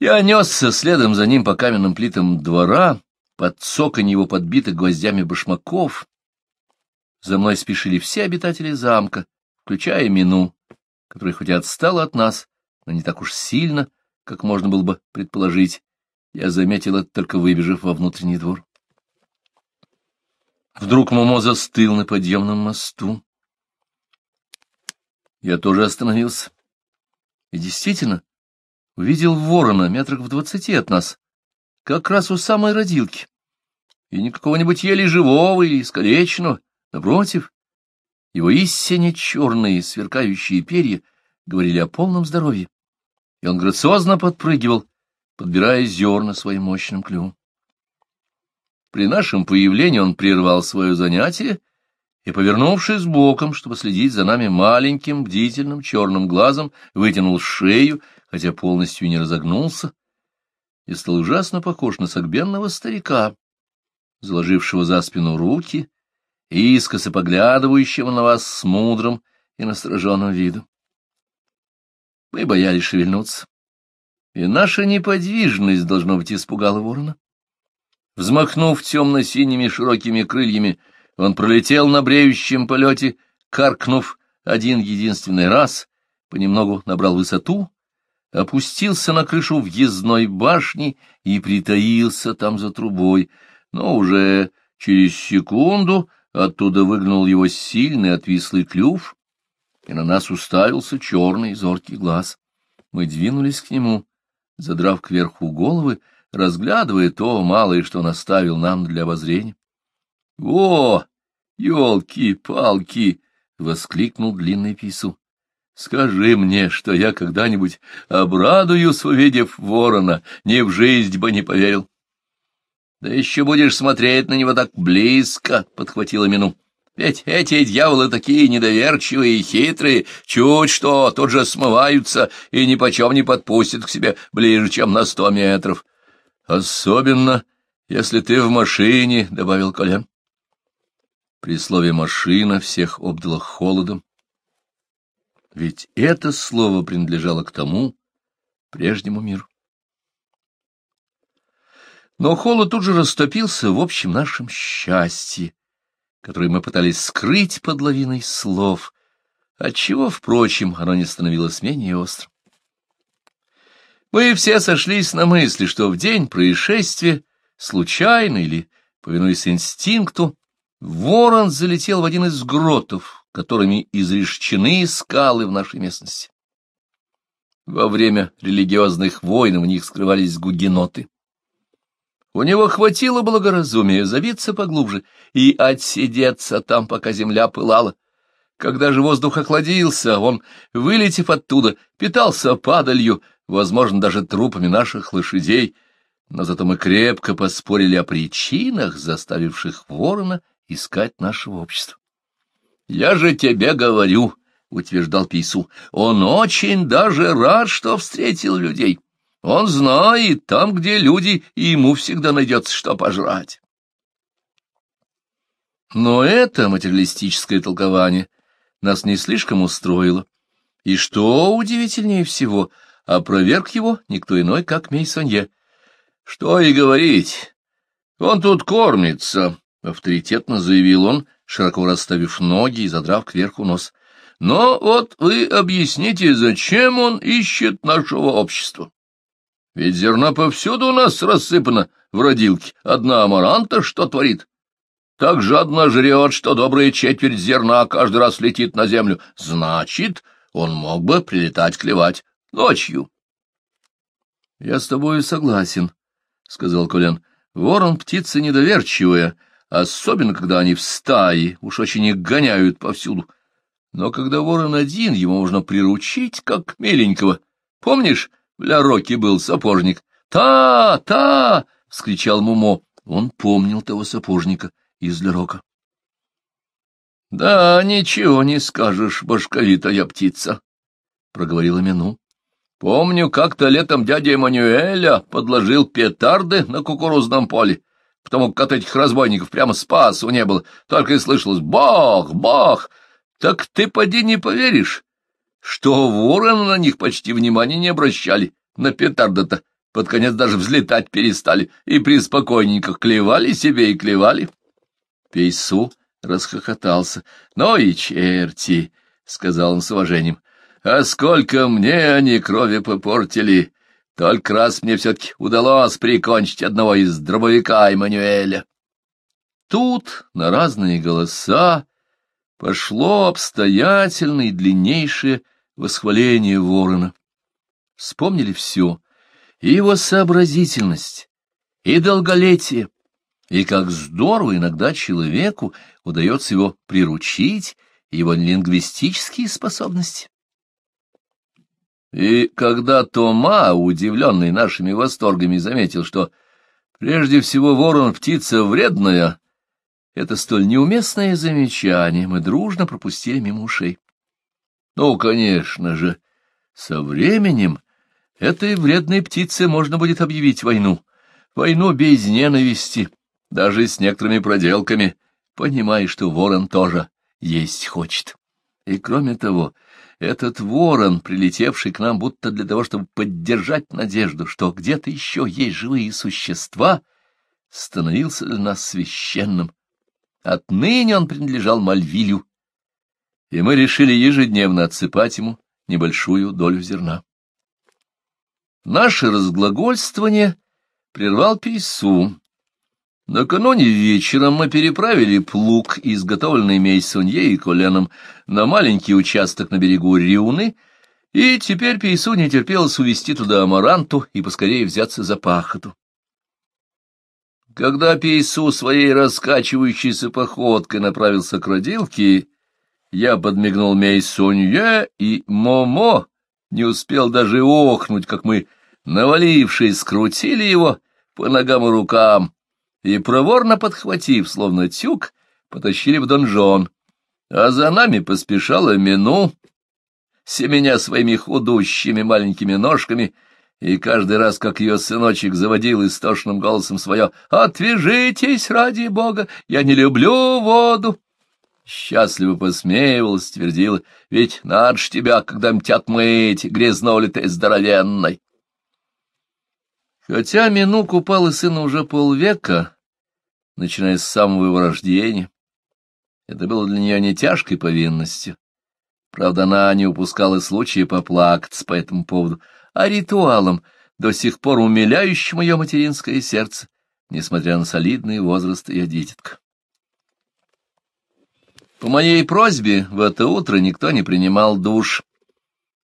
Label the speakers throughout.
Speaker 1: Я несся следом за ним по каменным плитам двора, под цоканье его подбитых гвоздями башмаков. За мной спешили все обитатели замка, включая Мину, который хоть и отстал от нас, но не так уж сильно, как можно было бы предположить. Я заметил это, только выбежав во внутренний двор. Вдруг Момо застыл на подъемном мосту. Я тоже остановился. И действительно, увидел ворона метрах в двадцати от нас, как раз у самой родилки. И не какого-нибудь еле живого или искалеченного, напротив. Его истинно черные сверкающие перья говорили о полном здоровье, и он грациозно подпрыгивал, подбирая зерна своим мощным клювом. При нашем появлении он прервал свое занятие и, повернувшись боком, чтобы следить за нами маленьким бдительным черным глазом, вытянул шею хотя полностью не разогнулся, и стал ужасно похож на согбенного старика, заложившего за спину руки и искоса поглядывающего на вас с мудрым и настороженным видом. Мы боялись шевельнуться, и наша неподвижность, должно быть, испугала ворона. Взмахнув темно-синими широкими крыльями, он пролетел на бреющем полете, каркнув один единственный раз, понемногу набрал высоту опустился на крышу въездной башни и притаился там за трубой, но уже через секунду оттуда выгнал его сильный отвислый клюв, и на нас уставился черный зоркий глаз. Мы двинулись к нему, задрав кверху головы, разглядывая то малое, что он оставил нам для обозрения. — О, елки-палки! — воскликнул длинный пису. Скажи мне, что я когда-нибудь обрадуюсь, увидев ворона, ни в жизнь бы не поверил. — Да еще будешь смотреть на него так близко, — подхватила Мину. — Ведь эти дьяволы такие недоверчивые и хитрые, чуть что, тут же смываются и ни почем не подпустят к себе ближе, чем на сто метров. — Особенно, если ты в машине, — добавил Колян. При слове «машина» всех обдало холодом ведь это слово принадлежало к тому прежнему миру. Но холод тут же растопился в общем нашем счастье, которое мы пытались скрыть под лавиной слов, отчего, впрочем, оно не становилось менее острым. Мы все сошлись на мысли, что в день происшествия, случайно или повинуясь инстинкту, Ворон залетел в один из гротов, которыми изрешчены скалы в нашей местности. Во время религиозных войн в них скрывались гугеноты. У него хватило благоразумия забиться поглубже и отсидеться там, пока земля пылала. Когда же воздух охладился, он, вылетев оттуда, питался падалью, возможно, даже трупами наших лошадей, но зато мы крепко поспорили о причинах, заставивших ворона искать нашего общества. «Я же тебе говорю», — утверждал Пейсу, — «он очень даже рад, что встретил людей. Он знает, там, где люди, и ему всегда найдется что пожрать». Но это материалистическое толкование нас не слишком устроило. И что удивительнее всего, опроверг его никто иной, как Мейсонье. Что и говорить, он тут кормится, Авторитетно заявил он, широко расставив ноги и задрав кверху нос. Но вот вы объясните, зачем он ищет нашего общества? Ведь зерна повсюду у нас рассыпано в родилке. Одна амаранта что творит? Так жадно жрет, что добрая четверть зерна каждый раз летит на землю. Значит, он мог бы прилетать клевать ночью. — Я с тобой согласен, — сказал Колян. — Ворон — птица недоверчивая, — особенно когда они в стае, уж очень их гоняют повсюду. Но когда ворон один, его можно приручить, как миленького. Помнишь, в Ля-Роке был сапожник? «Та! Та!» — вскричал Мумо. Он помнил того сапожника из Ля-Рока. «Да, ничего не скажешь, башковитая птица», — проговорила Мину. «Помню, как-то летом дядя Эммануэля подложил петарды на кукурузном поле потому как от этих разбойников прямо спасу не было, только и слышалось «бах, бах». Так ты поди не поверишь, что вороны на них почти внимания не обращали, на петарда-то. Под конец даже взлетать перестали и приспокойненько клевали себе и клевали. Пейсу расхохотался. — Ну и черти! — сказал он с уважением. — А сколько мне они крови попортили! Только раз мне все-таки удалось прикончить одного из дробовика Эммануэля. Тут на разные голоса пошло обстоятельное и длиннейшее восхваление ворона. Вспомнили все — и его сообразительность, и долголетие, и как здорово иногда человеку удается его приручить, его лингвистические способности. И когда Тома, удивленный нашими восторгами, заметил, что прежде всего ворон — птица вредная, это столь неуместное замечание мы дружно пропустили мимо ушей. Ну, конечно же, со временем этой вредной птице можно будет объявить войну, войну без ненависти, даже с некоторыми проделками, понимая, что ворон тоже есть хочет. И кроме того, этот ворон, прилетевший к нам будто для того, чтобы поддержать надежду, что где-то еще есть живые существа, становился для нас священным. Отныне он принадлежал Мальвилю, и мы решили ежедневно отсыпать ему небольшую долю зерна. Наше разглагольствование прервал Пейсу, Накануне вечером мы переправили плуг, изготовленный Мейсунье и Коленом, на маленький участок на берегу Риуны, и теперь Пейсу не терпелось увезти туда амаранту и поскорее взяться за пахоту. Когда Пейсу своей раскачивающейся походкой направился к родилке, я подмигнул Мейсонье, и Момо не успел даже охнуть, как мы, навалившись, скрутили его по ногам и рукам, и, проворно подхватив, словно тюк, потащили в донжон, а за нами поспешала Мину, семеня своими худущими маленькими ножками, и каждый раз, как ее сыночек заводил истошным голосом свое «Отвяжитесь, ради бога, я не люблю воду!» Счастливо посмеивалась, твердила, «Ведь надо ж тебя когда-нибудь отмыть, грязноли ты здоровенной!» Хотя мину купал и сына уже полвека, начиная с самого его рождения, это было для нее не тяжкой повинностью. Правда, она не упускала случая поплакаться по этому поводу, а ритуалом, до сих пор умиляющим ее материнское сердце, несмотря на солидный возраст ее дитятка. По моей просьбе в это утро никто не принимал душ —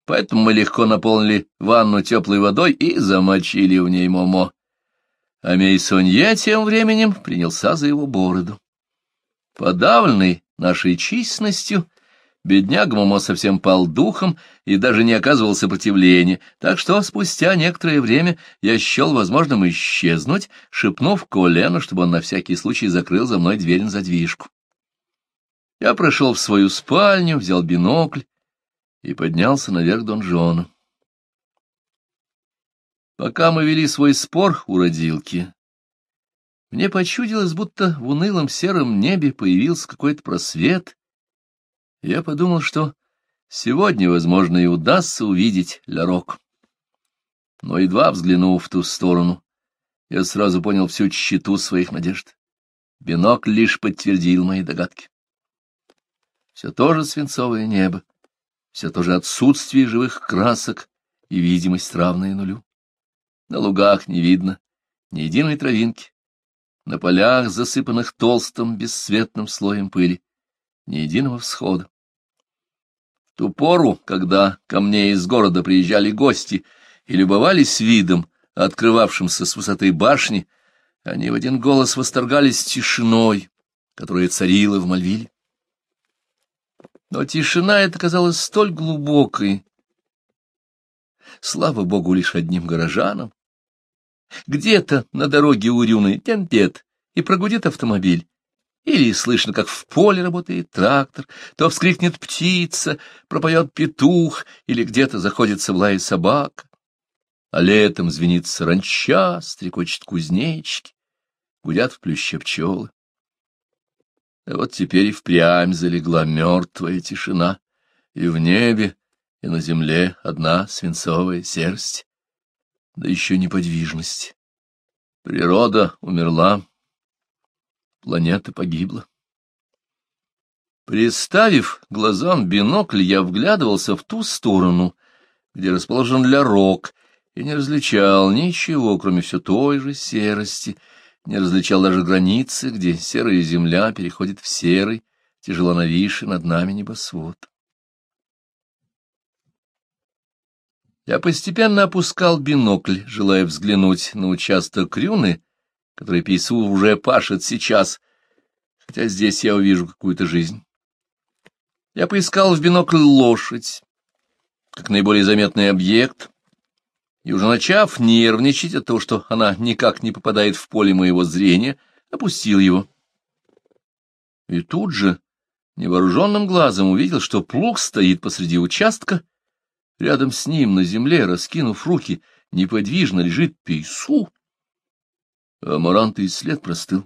Speaker 1: поэтому мы легко наполнили ванну теплой водой и замочили в ней Момо. А Мейсонье тем временем принялся за его бороду. Подавленный нашей численностью, бедняга Момо совсем пал духом и даже не оказывал сопротивления, так что спустя некоторое время я счел возможным исчезнуть, шепнув Колену, чтобы он на всякий случай закрыл за мной дверь на задвижку. Я прошел в свою спальню, взял бинокль и поднялся наверх дон донжона. Пока мы вели свой спор у родилки, мне почудилось, будто в унылом сером небе появился какой-то просвет. Я подумал, что сегодня, возможно, и удастся увидеть Лярок. Но едва взглянув в ту сторону, я сразу понял всю тщету своих надежд. Бинокль лишь подтвердил мои догадки. Все то же свинцовое небо, все то же отсутствие живых красок и видимость, равная нулю. На лугах не видно ни единой травинки, на полях, засыпанных толстым бесцветным слоем пыли, ни единого всхода. В ту пору, когда ко мне из города приезжали гости и любовались видом, открывавшимся с высоты башни, они в один голос восторгались тишиной, которая царила в Мальвиле. Но тишина эта казалась столь глубокой. Слава богу, лишь одним горожанам. Где-то на дороге у Рюны темпет, и прогудит автомобиль. Или слышно, как в поле работает трактор, то вскрикнет птица, пропоет петух, или где-то заходит в лае собака. А летом звенит саранча, стрекочет кузнечики, гудят в плюще пчелы. А вот теперь и впрямь залегла мертвая тишина, и в небе, и на земле одна свинцовая серость, да еще неподвижность. Природа умерла, планета погибла. Приставив глазам бинокль, я вглядывался в ту сторону, где расположен для рог, и не различал ничего, кроме все той же серости — не различал даже границы, где серая земля переходит в серый, тяжело нависший над нами небосвод. Я постепенно опускал бинокль, желая взглянуть на участок крюны, который пейсу уже пашет сейчас, хотя здесь я увижу какую-то жизнь. Я поискал в бинокль лошадь, как наиболее заметный объект, и уже начав нервничать от того, что она никак не попадает в поле моего зрения, опустил его. И тут же невооруженным глазом увидел, что плуг стоит посреди участка. Рядом с ним на земле, раскинув руки, неподвижно лежит пейсу. Амаранта и след простыл.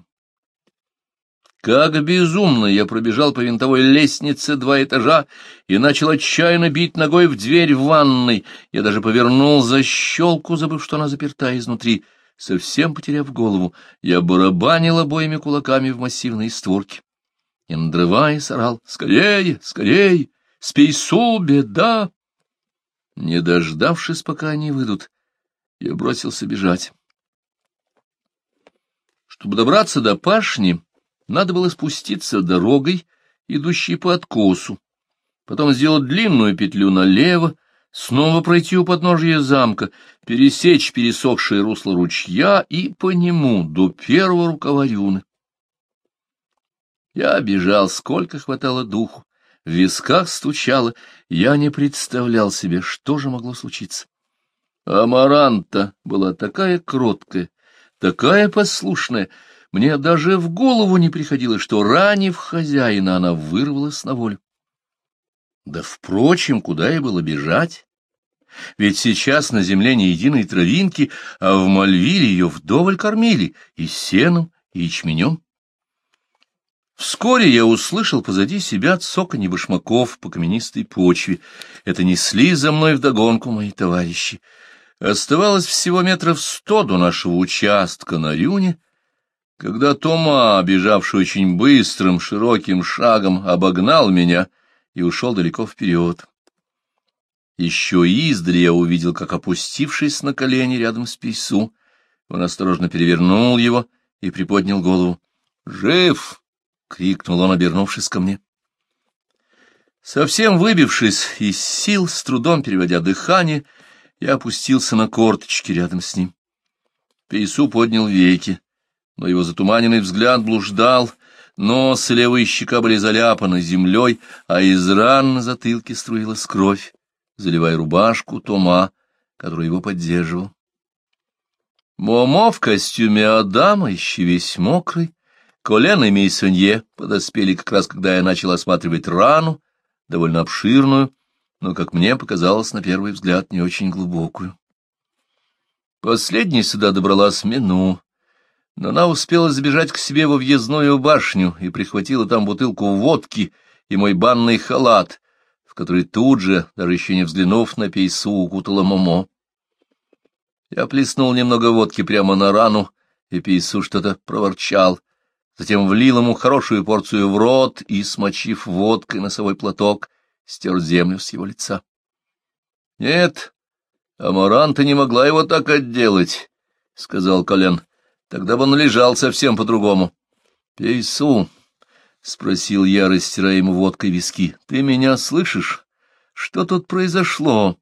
Speaker 1: Как безумно я пробежал по винтовой лестнице два этажа и начал отчаянно бить ногой в дверь в ванной. Я даже повернул за щелку, забыв, что она заперта изнутри. Совсем потеряв голову, я барабанил обоими кулаками в массивные створки. И, надрываясь, орал «Скорее, скорее! Спейсу, беда!» Не дождавшись, пока они выйдут, я бросился бежать. Чтобы добраться до пашни, надо было спуститься дорогой, идущей по откосу, потом сделать длинную петлю налево, снова пройти у подножия замка, пересечь пересохшее русло ручья и по нему до первого рукава Рюны. Я бежал, сколько хватало духу, в висках стучало, я не представлял себе, что же могло случиться. Амаранта была такая кроткая, такая послушная, мне даже в голову не приходило, что, ранив хозяина, она вырвалась на волю. Да, впрочем, куда ей было бежать? Ведь сейчас на земле не единой травинки, а в Мальвиле ее вдоволь кормили и сеном, и ячменем. Вскоре я услышал позади себя цоканье башмаков по каменистой почве. Это несли за мной вдогонку мои товарищи. Оставалось всего метров сто до нашего участка на Рюне — когда Тома, бежавший очень быстрым, широким шагом, обогнал меня и ушел далеко вперед. Еще издали я увидел, как, опустившись на колени рядом с пейсу, он осторожно перевернул его и приподнял голову. «Жив!» — крикнул он, обернувшись ко мне. Совсем выбившись из сил, с трудом переводя дыхание, я опустился на корточки рядом с ним. Пейсу поднял веки но его затуманенный взгляд блуждал, нос и левая щека были заляпаны землей, а из ран на затылке струилась кровь, заливая рубашку Тома, который его поддерживал. Момо в костюме Адама, еще весь мокрый, Колен и Мейсонье подоспели как раз, когда я начал осматривать рану, довольно обширную, но, как мне показалось, на первый взгляд, не очень глубокую. Последний сюда добралась Мину, но она успела сбежать к себе во въездную башню и прихватила там бутылку водки и мой банный халат, в который тут же, даже еще не взглянув на Пейсу, укутала Момо. Я плеснул немного водки прямо на рану, и Пейсу что-то проворчал. Затем влил ему хорошую порцию в рот и, смочив водкой носовой платок, стер землю с его лица. Нет, Амаранта не могла его так отделать, — сказал Колен. Тогда бы он лежал совсем по-другому. — Пейсу, — спросил я, растирая ему водкой виски, — ты меня слышишь? Что тут произошло?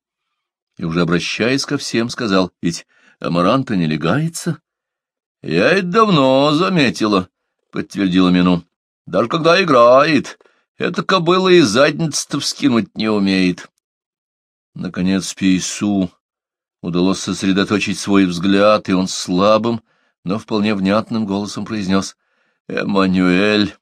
Speaker 1: И уже обращаясь ко всем, сказал, — ведь Амаранта не легается. — Я это давно заметила, — подтвердила Мину. — Даже когда играет, эта кобыла и задницу вскинуть не умеет. Наконец Пейсу удалось сосредоточить свой взгляд, и он слабым, но вполне внятным голосом произнес «Эммануэль».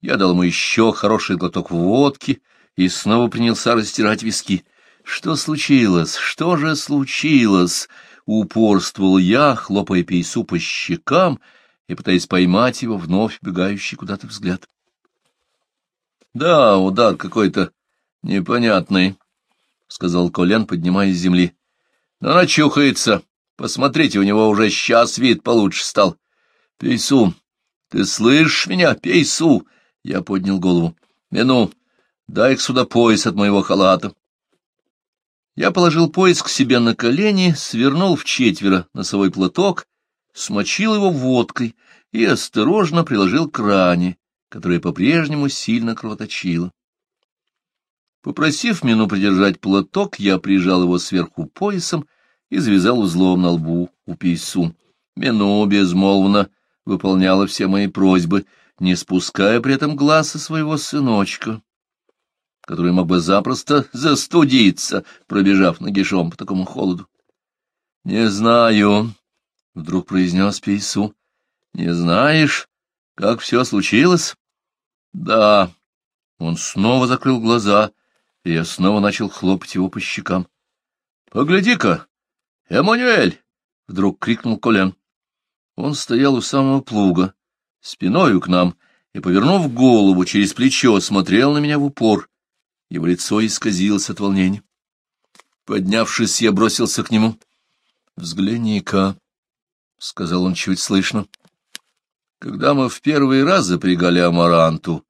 Speaker 1: Я дал ему еще хороший глоток водки и снова принялся растирать виски. «Что случилось? Что же случилось?» Упорствовал я, хлопая пейсу по щекам и пытаясь поймать его вновь убегающий куда-то взгляд. «Да, удар какой-то непонятный», — сказал Колен, поднимаясь с земли. «Но она чухается. Посмотрите, у него уже сейчас вид получше стал. — Пейсу, ты слышишь меня, Пейсу? Я поднял голову. Э, — Мину, дай-ка сюда пояс от моего халата. Я положил пояс к себе на колени, свернул в четверо носовой платок, смочил его водкой и осторожно приложил к ране, которая по-прежнему сильно кровоточила. Попросив Мину придержать платок, я прижал его сверху поясом и завязал узлом на лбу у пейсу. Мену безмолвно выполняла все мои просьбы, не спуская при этом глаз со своего сыночка, который мог бы запросто застудиться, пробежав нагишом по такому холоду. — Не знаю, — вдруг произнес Пейсу. — Не знаешь, как все случилось? — Да. Он снова закрыл глаза, и я снова начал хлопать его по щекам. — Погляди-ка, «Эммануэль!» — вдруг крикнул Колян. Он стоял у самого плуга, спиною к нам, и, повернув голову через плечо, смотрел на меня в упор. Его лицо исказилось от волнения. Поднявшись, я бросился к нему. «Взгляни-ка», — сказал он чуть слышно. «Когда мы в первый раз запрягали амаранту,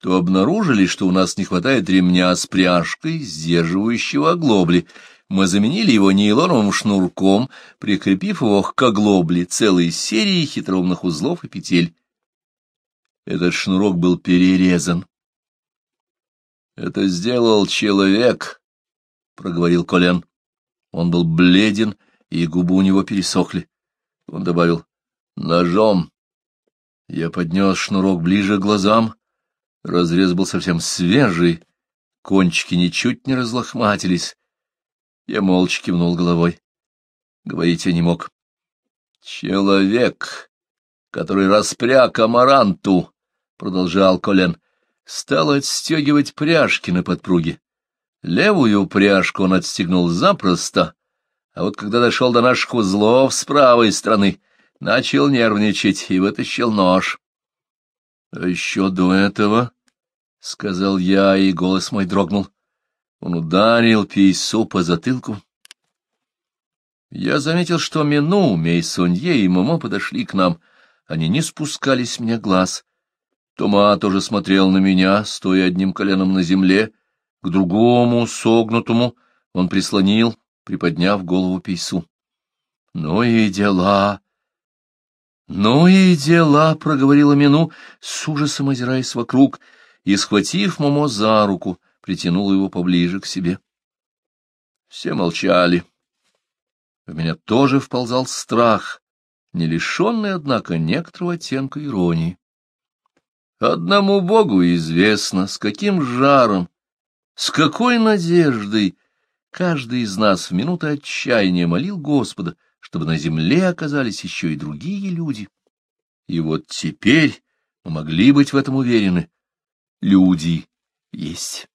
Speaker 1: то обнаружили, что у нас не хватает ремня с пряжкой, сдерживающего оглобли, мы заменили его нейлоновым шнурком, прикрепив его к оглобле целой серии хитроумных узлов и петель. Этот шнурок был перерезан. «Это сделал человек», — проговорил Колян. Он был бледен, и губы у него пересохли. Он добавил «ножом». Я поднес шнурок ближе к глазам. Разрез был совсем свежий, кончики ничуть не разлохматились. Я молча кивнул головой. Говорить я не мог. «Человек, который распряг амаранту», — продолжал Колен, — стал отстегивать пряжки на подпруге. Левую пряжку он отстегнул запросто, а вот когда дошел до наших узлов с правой стороны, начал нервничать и вытащил нож. — А еще до этого, — сказал я, и голос мой дрогнул, он ударил Пейсо по затылку. Я заметил, что Мину, Мейсонье и Момо подошли к нам. Они не спускали с меня глаз. Тома тоже смотрел на меня, стоя одним коленом на земле, к другому, согнутому, он прислонил, приподняв голову Пейсу. — Ну и дела! — Ну и дела! — проговорила Мину, с ужасом озираясь вокруг и схватив Момо за руку — притянула его поближе к себе. Все молчали. В меня тоже вползал страх, не лишенный, однако, некоторого оттенка иронии. Одному Богу известно, с каким жаром, с какой надеждой каждый из нас в минуты отчаяния молил Господа, чтобы на земле оказались еще и другие люди. И вот теперь мы могли быть в этом уверены. Люди есть.